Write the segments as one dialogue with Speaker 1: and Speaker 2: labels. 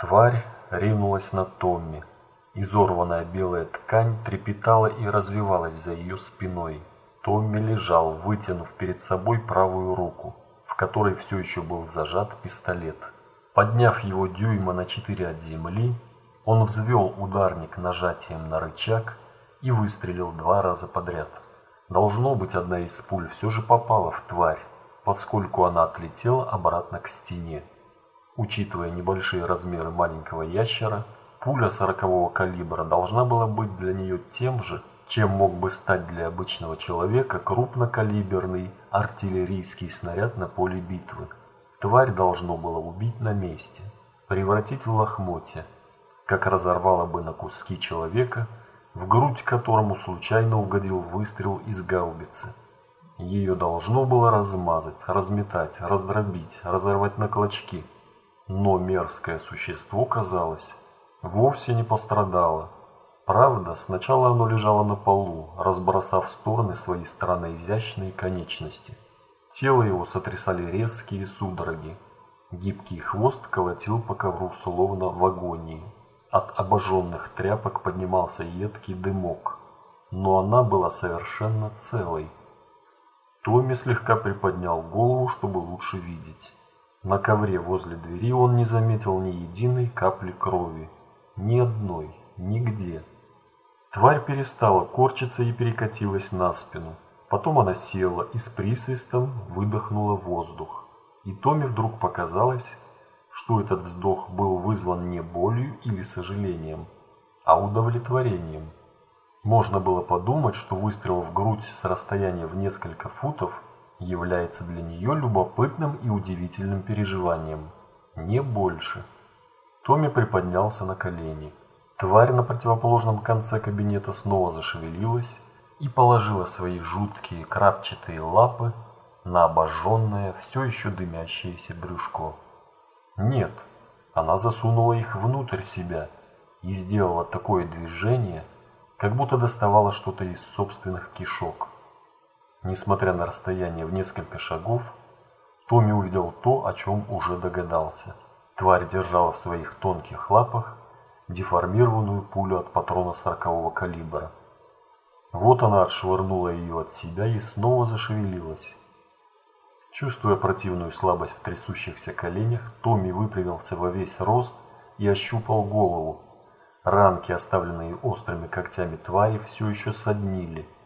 Speaker 1: Тварь ринулась на Томми. Изорванная белая ткань трепетала и развивалась за ее спиной. Томми лежал, вытянув перед собой правую руку, в которой все еще был зажат пистолет. Подняв его дюйма на четыре от земли, он взвел ударник нажатием на рычаг и выстрелил два раза подряд. Должно быть, одна из пуль все же попала в тварь, поскольку она отлетела обратно к стене. Учитывая небольшие размеры маленького ящера, пуля сорокового калибра должна была быть для нее тем же, чем мог бы стать для обычного человека крупнокалиберный артиллерийский снаряд на поле битвы. Тварь должно было убить на месте, превратить в лохмотья, как разорвало бы на куски человека, в грудь которому случайно угодил выстрел из гаубицы. Ее должно было размазать, разметать, раздробить, разорвать на клочки – но мерзкое существо, казалось, вовсе не пострадало. Правда, сначала оно лежало на полу, разбросав в стороны свои странно изящные конечности. Тело его сотрясали резкие судороги. Гибкий хвост колотил по ковру словно в агонии. От обожженных тряпок поднимался едкий дымок. Но она была совершенно целой. Томми слегка приподнял голову, чтобы лучше видеть. На ковре возле двери он не заметил ни единой капли крови. Ни одной. Нигде. Тварь перестала корчиться и перекатилась на спину. Потом она села и с присвистом выдохнула воздух. И Томе вдруг показалось, что этот вздох был вызван не болью или сожалением, а удовлетворением. Можно было подумать, что выстрел в грудь с расстояния в несколько футов является для нее любопытным и удивительным переживанием. Не больше. Томми приподнялся на колени. Тварь на противоположном конце кабинета снова зашевелилась и положила свои жуткие крапчатые лапы на обожженное, все еще дымящееся брюшко. Нет, она засунула их внутрь себя и сделала такое движение, как будто доставала что-то из собственных кишок. Несмотря на расстояние в несколько шагов, Томми увидел то, о чем уже догадался. Тварь держала в своих тонких лапах деформированную пулю от патрона сорокового калибра. Вот она отшвырнула ее от себя и снова зашевелилась. Чувствуя противную слабость в трясущихся коленях, Томми выпрямился во весь рост и ощупал голову. Ранки, оставленные острыми когтями твари, все еще соднили –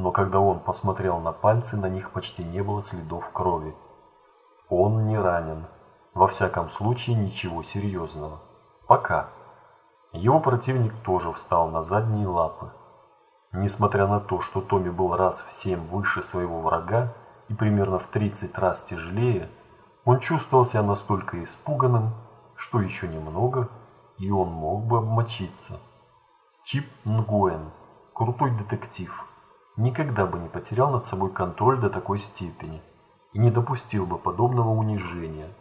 Speaker 1: но когда он посмотрел на пальцы, на них почти не было следов крови. Он не ранен. Во всяком случае, ничего серьезного. Пока. Его противник тоже встал на задние лапы. Несмотря на то, что Томми был раз в семь выше своего врага и примерно в 30 раз тяжелее, он чувствовал себя настолько испуганным, что еще немного, и он мог бы обмочиться. Чип Нгуэн, крутой детектив, никогда бы не потерял над собой контроль до такой степени и не допустил бы подобного унижения.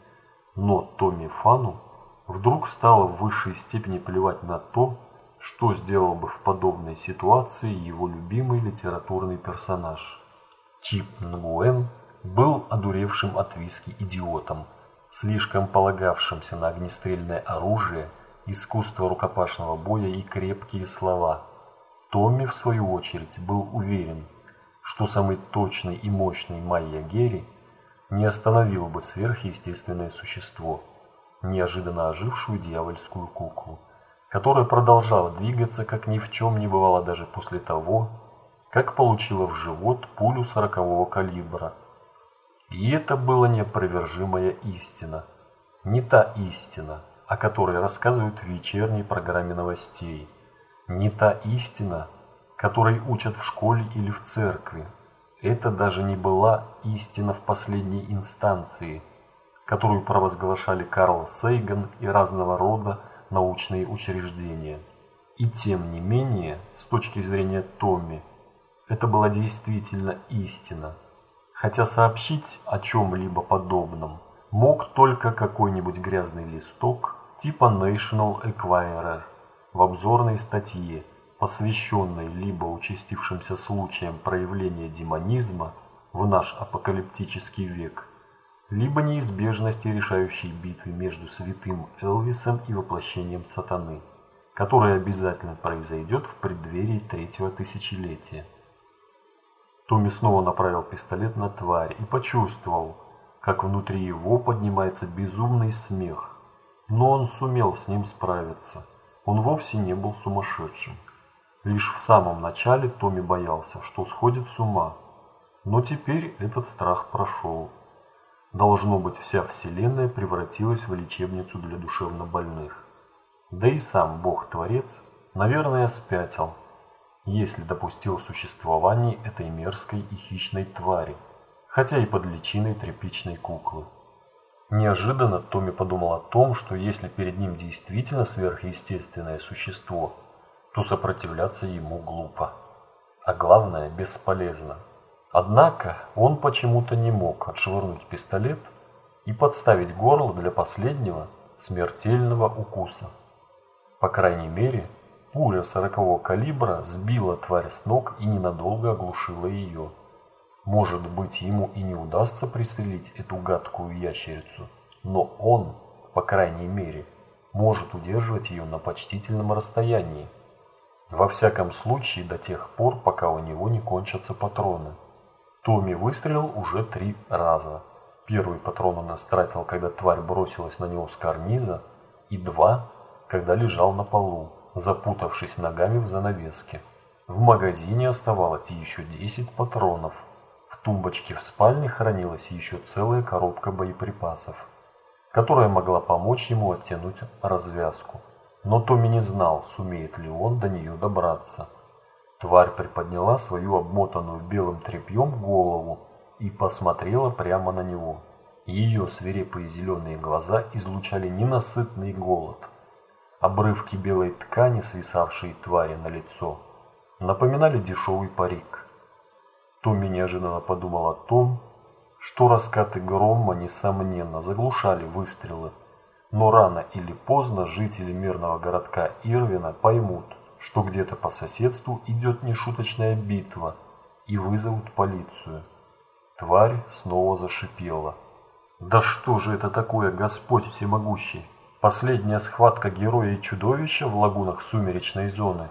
Speaker 1: Но Томми Фану вдруг стало в высшей степени плевать на то, что сделал бы в подобной ситуации его любимый литературный персонаж. Чип Нгуэн был одуревшим от виски идиотом, слишком полагавшимся на огнестрельное оружие, искусство рукопашного боя и крепкие слова – Томми, в свою очередь, был уверен, что самый точный и мощный Майя Герри не остановил бы сверхъестественное существо, неожиданно ожившую дьявольскую куклу, которая продолжала двигаться, как ни в чем не бывало даже после того, как получила в живот пулю сорокового калибра. И это была неопровержимая истина. Не та истина, о которой рассказывают в вечерней программе новостей – не та истина, которой учат в школе или в церкви. Это даже не была истина в последней инстанции, которую провозглашали Карл Сейган и разного рода научные учреждения. И тем не менее, с точки зрения Томми, это была действительно истина. Хотя сообщить о чем-либо подобном мог только какой-нибудь грязный листок типа National Enquirer в обзорной статье, посвященной либо участившимся случаям проявления демонизма в наш апокалиптический век, либо неизбежности решающей битвы между святым Элвисом и воплощением сатаны, которая обязательно произойдет в преддверии третьего тысячелетия. Томми снова направил пистолет на тварь и почувствовал, как внутри его поднимается безумный смех. Но он сумел с ним справиться. Он вовсе не был сумасшедшим. Лишь в самом начале Томми боялся, что сходит с ума. Но теперь этот страх прошел. Должно быть, вся Вселенная превратилась в лечебницу для душевнобольных. Да и сам Бог-творец, наверное, спятил, если допустил существование этой мерзкой и хищной твари, хотя и под личиной тряпичной куклы. Неожиданно Томми подумал о том, что если перед ним действительно сверхъестественное существо – то сопротивляться ему глупо. А главное, бесполезно. Однако он почему-то не мог отшвырнуть пистолет и подставить горло для последнего смертельного укуса. По крайней мере, пуля сорокового калибра сбила тварь с ног и ненадолго оглушила ее. Может быть, ему и не удастся пристрелить эту гадкую ящерицу, но он, по крайней мере, может удерживать ее на почтительном расстоянии. Во всяком случае, до тех пор, пока у него не кончатся патроны. Томми выстрелил уже три раза. Первый патрон он истратил, когда тварь бросилась на него с карниза, и два, когда лежал на полу, запутавшись ногами в занавеске. В магазине оставалось еще 10 патронов. В тумбочке в спальне хранилась еще целая коробка боеприпасов, которая могла помочь ему оттянуть развязку. Но Томми не знал, сумеет ли он до нее добраться. Тварь приподняла свою обмотанную белым тряпьем голову и посмотрела прямо на него. Ее свирепые зеленые глаза излучали ненасытный голод. Обрывки белой ткани, свисавшие твари на лицо, напоминали дешевый парик. Томми неожиданно подумал о том, что раскаты грома, несомненно, заглушали выстрелы, но рано или поздно жители мирного городка Ирвина поймут, что где-то по соседству идет нешуточная битва и вызовут полицию. Тварь снова зашипела. «Да что же это такое, Господь всемогущий? Последняя схватка героя и чудовища в лагунах сумеречной зоны?»